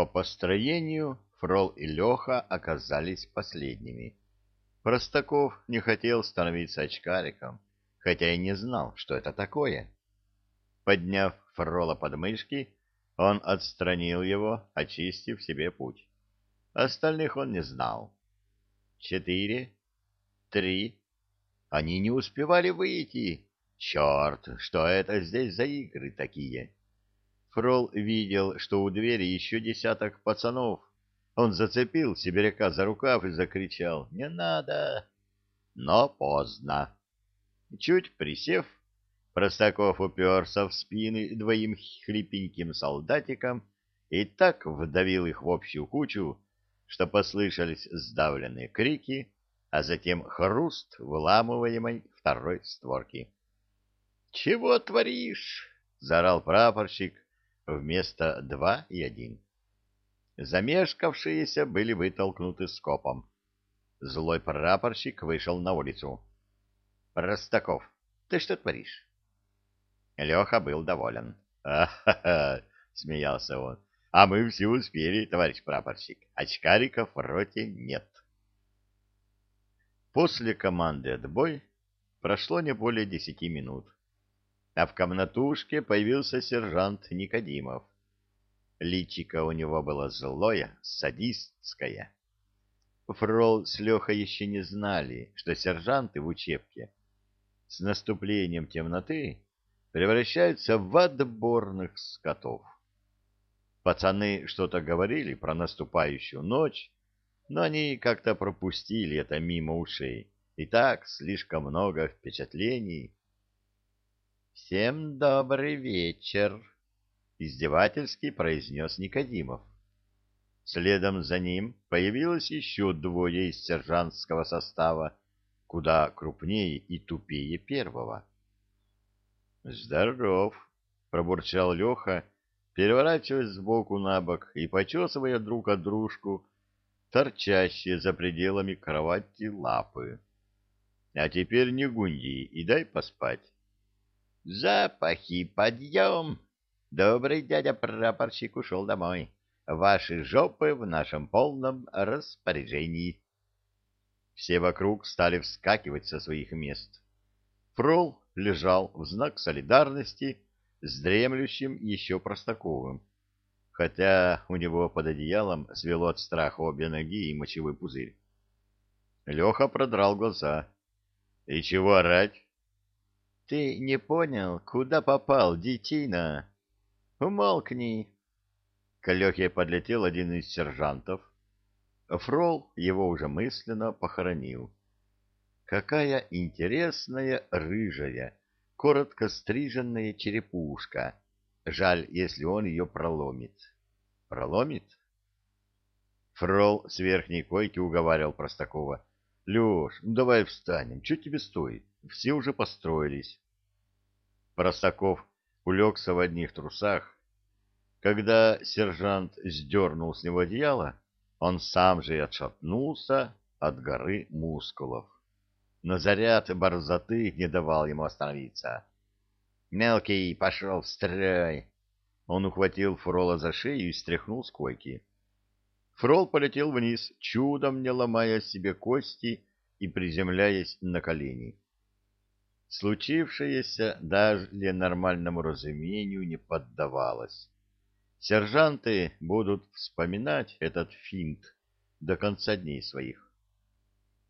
По построению Фрол и Леха оказались последними. Простаков не хотел становиться очкариком, хотя и не знал, что это такое. Подняв Фрола под мышки, он отстранил его, очистив себе путь. Остальных он не знал. Четыре, три. Они не успевали выйти. Черт, что это здесь за игры такие? Фрол видел, что у двери еще десяток пацанов. Он зацепил сибиряка за рукав и закричал «Не надо!» Но поздно. Чуть присев, Простаков уперся в спины двоим хлипеньким солдатикам и так вдавил их в общую кучу, что послышались сдавленные крики, а затем хруст выламываемой второй створки. — Чего творишь? — заорал прапорщик вместо два и один. Замешкавшиеся были вытолкнуты скопом. Злой прапорщик вышел на улицу. — Простаков, ты что творишь? Леха был доволен. «Ха-ха-ха!» — смеялся он. «А мы все успели, товарищ прапорщик. Очкариков в роте нет». После команды «Отбой» прошло не более десяти минут, а в комнатушке появился сержант Никодимов. Личико у него было злое, садистское. Фрол с Лехой еще не знали, что сержанты в учебке с наступлением темноты превращаются в отборных скотов. Пацаны что-то говорили про наступающую ночь, но они как-то пропустили это мимо ушей. И так слишком много впечатлений. «Всем добрый вечер!» — издевательски произнес Никодимов. Следом за ним появилось еще двое из сержантского состава, куда крупнее и тупее первого. «Здоров!» — пробурчал Леха, переворачиваясь сбоку на бок и почесывая друг от дружку торчащие за пределами кровати лапы. «А теперь не гунди и дай поспать». «Запахи, подъем!» Добрый дядя прапорщик ушел домой. Ваши жопы в нашем полном распоряжении. Все вокруг стали вскакивать со своих мест. Фрол лежал в знак солидарности с дремлющим еще Простаковым, хотя у него под одеялом свело от страха обе ноги и мочевой пузырь. Леха продрал глаза. — И чего орать? — Ты не понял, куда попал, детина? — Умолкни. К Лехе подлетел один из сержантов. Фрол его уже мысленно похоронил. Какая интересная рыжая, коротко стриженная черепушка. Жаль, если он ее проломит. Проломит? Фрол с верхней койки уговаривал Простакова. — Леш, ну давай встанем, что тебе стоит? Все уже построились. Простаков улегся в одних трусах. Когда сержант сдернул с него одеяло, он сам же и отшатнулся от горы мускулов но заряд борзоты не давал ему остановиться. «Мелкий, пошел в строй!» Он ухватил Фрола за шею и стряхнул с койки. Фрол полетел вниз, чудом не ломая себе кости и приземляясь на колени. Случившееся даже нормальному разумению не поддавалось. Сержанты будут вспоминать этот финт до конца дней своих.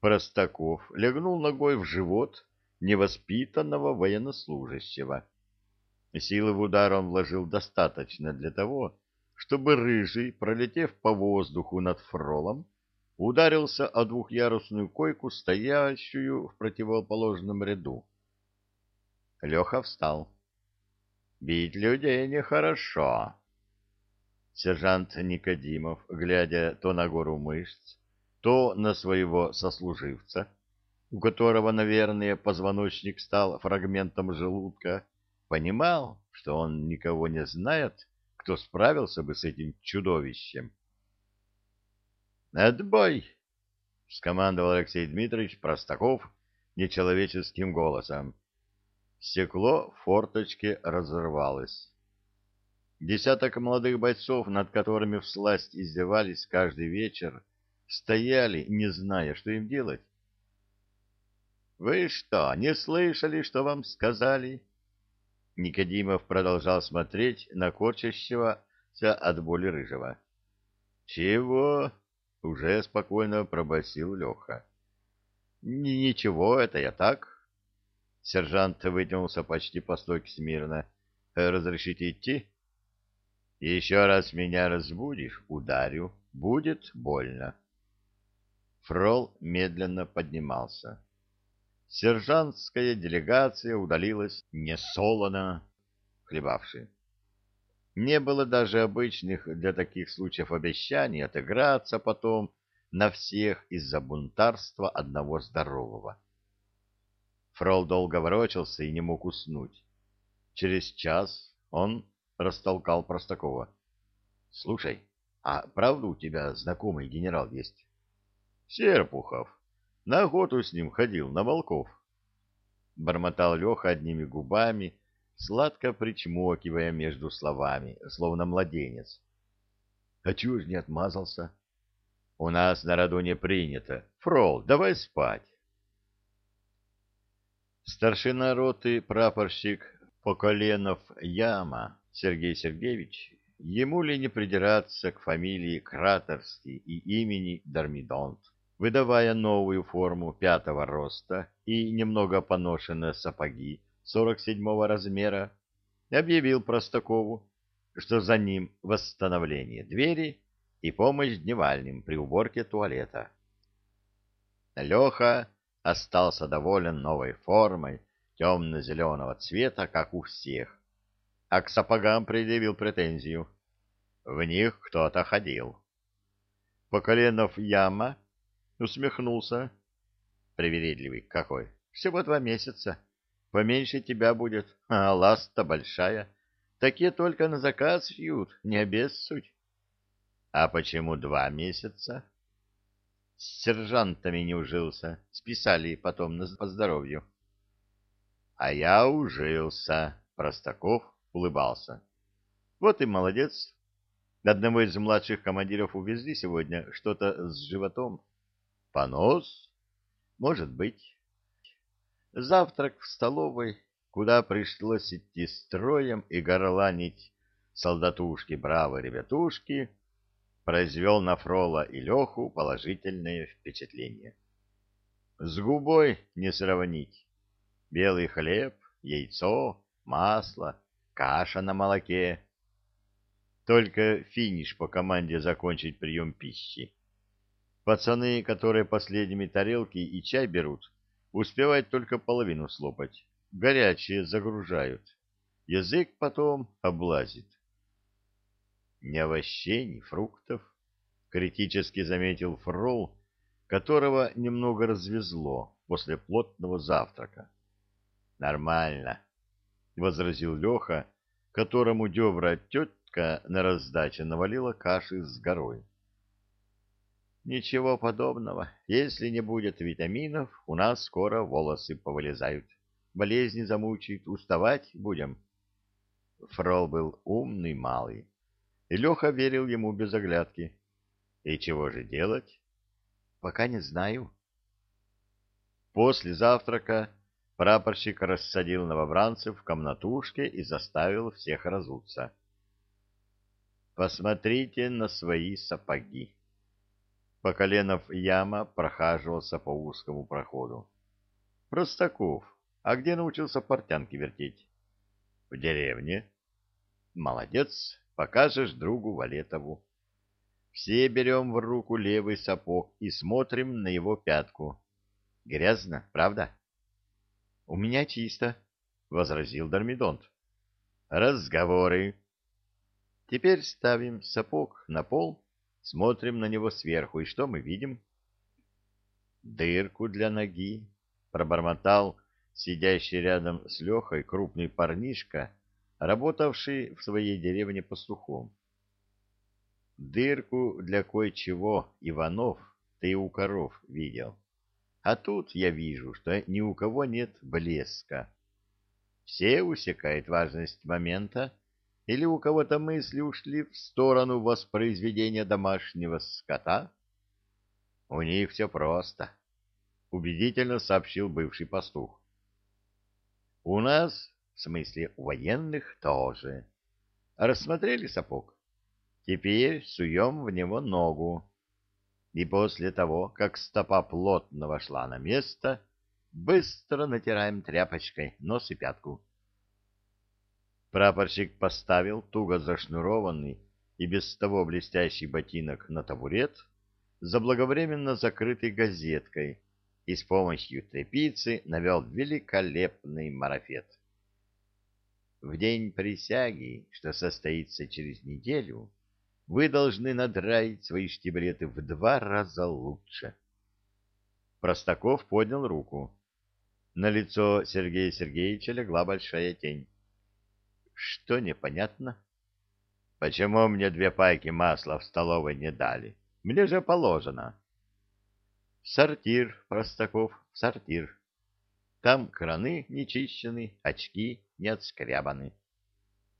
Простаков легнул ногой в живот невоспитанного военнослужащего. Силы в удар он вложил достаточно для того, чтобы рыжий, пролетев по воздуху над фролом, ударился о двухъярусную койку, стоящую в противоположном ряду. Леха встал. «Бить людей нехорошо». Сержант Никодимов, глядя то на гору мышц, то на своего сослуживца, у которого, наверное, позвоночник стал фрагментом желудка, понимал, что он никого не знает, кто справился бы с этим чудовищем. «Отбой!» — скомандовал Алексей Дмитриевич Простаков нечеловеческим голосом. Стекло в форточке разорвалось. Десяток молодых бойцов, над которыми всласть издевались каждый вечер, стояли, не зная, что им делать. — Вы что, не слышали, что вам сказали? Никодимов продолжал смотреть на корчащегося от боли рыжего. — Чего? — уже спокойно пробасил Леха. — Ничего, это я так. Сержант вытянулся почти по стойке смирно. — Разрешите идти? — Еще раз меня разбудишь, ударю. Будет больно. Фрол медленно поднимался. Сержантская делегация удалилась несолоно хлебавши. Не было даже обычных для таких случаев обещаний отыграться потом на всех из-за бунтарства одного здорового. Фрол долго ворочался и не мог уснуть. Через час он растолкал Простакова. — Слушай, а правда у тебя знакомый генерал есть? Серпухов. На охоту с ним ходил, на волков. Бормотал Леха одними губами, сладко причмокивая между словами, словно младенец. А чего ж не отмазался? У нас на роду не принято. Фрол, давай спать. Старшина роты прапорщик Поколенов Яма Сергей Сергеевич ему ли не придираться к фамилии Кратерский и имени Дармидонт? Выдавая новую форму пятого роста и немного поношенные сапоги 47-го размера, объявил Простакову, что за ним восстановление двери и помощь дневальным при уборке туалета. Леха остался доволен новой формой темно-зеленого цвета, как у всех, а к сапогам предъявил претензию. В них кто-то ходил. Поколенов яма Усмехнулся. Привередливый какой. Всего два месяца. Поменьше тебя будет. А ласта большая. Такие только на заказ шьют, не обессудь. А почему два месяца? С сержантами не ужился. Списали потом на, по здоровью. А я ужился. Простаков улыбался. Вот и молодец. Одного из младших командиров увезли сегодня, что-то с животом. Понос? Может быть. Завтрак в столовой, куда пришлось идти строем и горланить солдатушки, браво, ребятушки, произвел на Фрола и Леху положительное впечатление. С губой не сравнить. Белый хлеб, яйцо, масло, каша на молоке. Только финиш по команде закончить прием пищи. Пацаны, которые последними тарелки и чай берут, успевают только половину слопать. Горячие загружают. Язык потом облазит. Ни овощей, ни фруктов, критически заметил Фрол, которого немного развезло после плотного завтрака. Нормально, возразил Леха, которому девра тетка на раздаче навалила каши с горой. Ничего подобного. Если не будет витаминов, у нас скоро волосы повылезают. Болезни замучают, уставать будем. Фрол был умный малый, и Леха верил ему без оглядки. И чего же делать? Пока не знаю. После завтрака прапорщик рассадил новобранцев в комнатушке и заставил всех разуться. Посмотрите на свои сапоги. По коленов яма прохаживался по узкому проходу. Простаков, а где научился портянки вертеть? В деревне. Молодец, покажешь другу Валетову. Все берем в руку левый сапог и смотрим на его пятку. Грязно, правда? — У меня чисто, — возразил Дармидонт. — Разговоры. Теперь ставим сапог на пол Смотрим на него сверху, и что мы видим? Дырку для ноги, пробормотал сидящий рядом с Лехой крупный парнишка, работавший в своей деревне пастухом. Дырку для кое-чего, Иванов, ты у коров видел. А тут я вижу, что ни у кого нет блеска. Все усекают важность момента, Или у кого-то мысли ушли в сторону воспроизведения домашнего скота? У них все просто, — убедительно сообщил бывший пастух. У нас, в смысле военных, тоже. Рассмотрели сапог? Теперь суем в него ногу. И после того, как стопа плотно вошла на место, быстро натираем тряпочкой нос и пятку. Прапорщик поставил туго зашнурованный и без того блестящий ботинок на табурет, заблаговременно закрытый газеткой, и с помощью тряпицы навел великолепный марафет. В день присяги, что состоится через неделю, вы должны надраить свои штиблеты в два раза лучше. Простаков поднял руку. На лицо Сергея Сергеевича легла большая тень. Что непонятно? Почему мне две пайки масла в столовой не дали? Мне же положено. Сортир, Простаков, сортир. Там краны не чищены, очки не отскрябаны.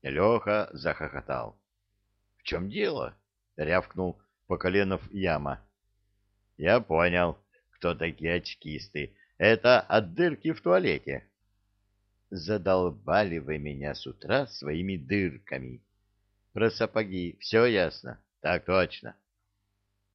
Леха захохотал. — В чем дело? — рявкнул по коленов яма. — Я понял, кто такие очкисты. Это от дырки в туалете. Задолбали вы меня с утра своими дырками. Про сапоги все ясно? Так точно.